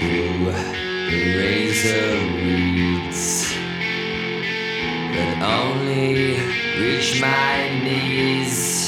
through the razor reeds that only reach my knees.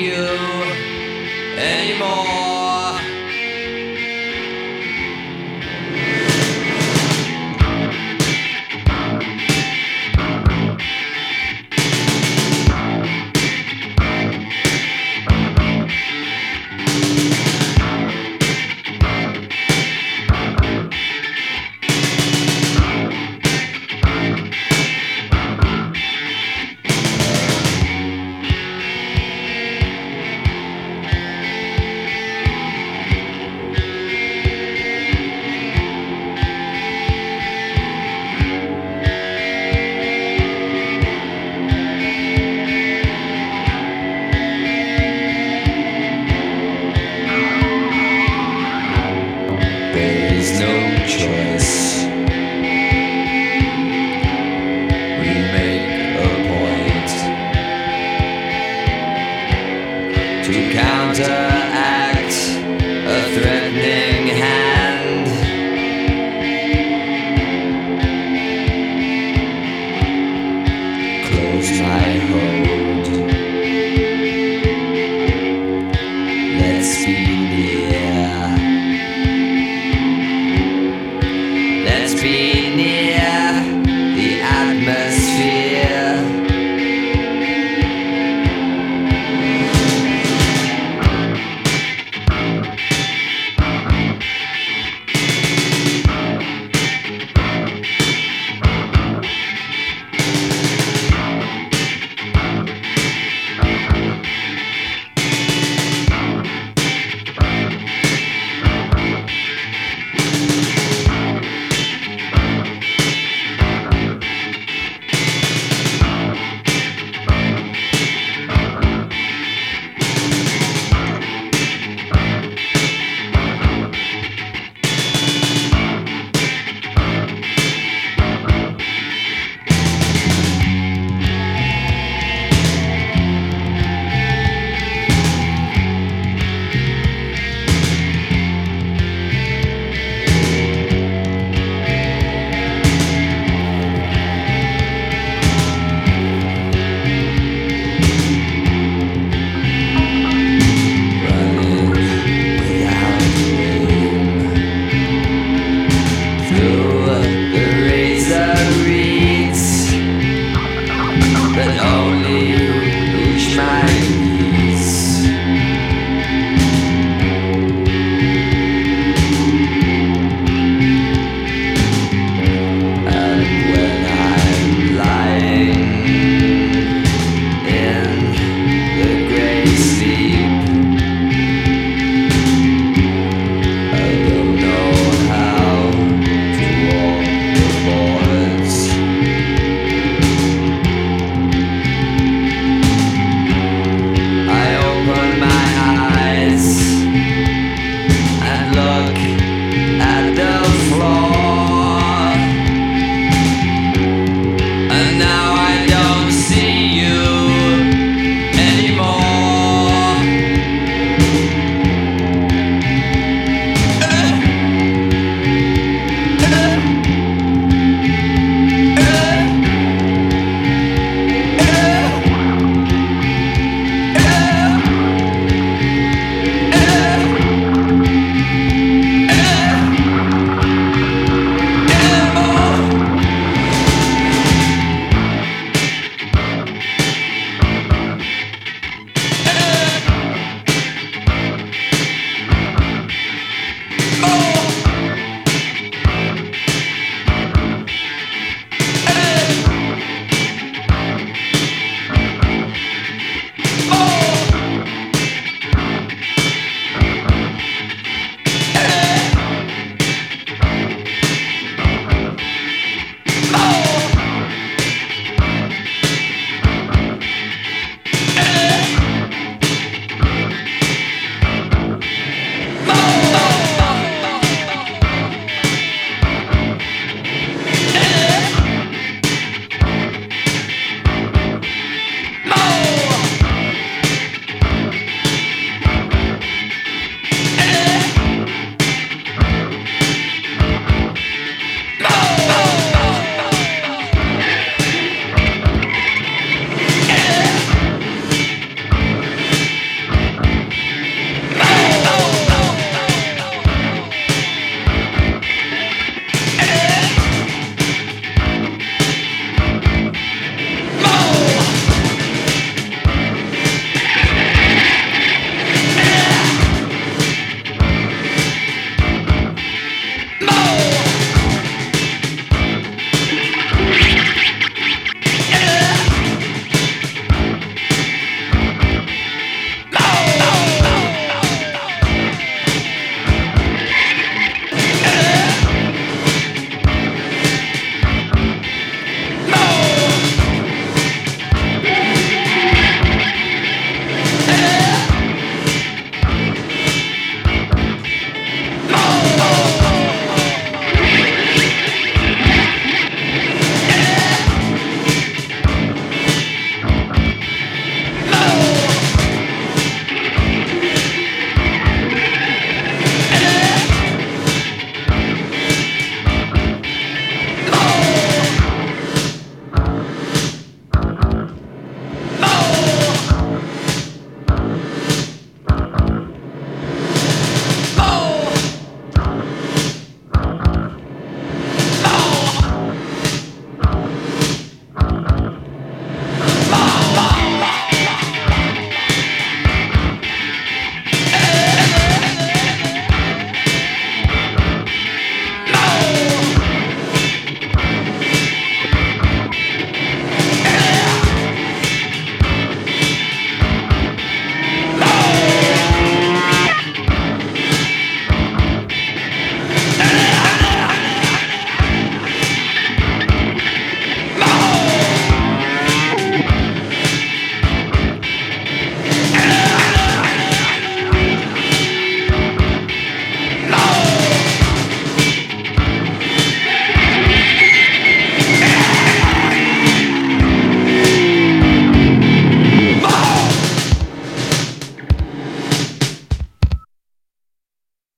you anymore.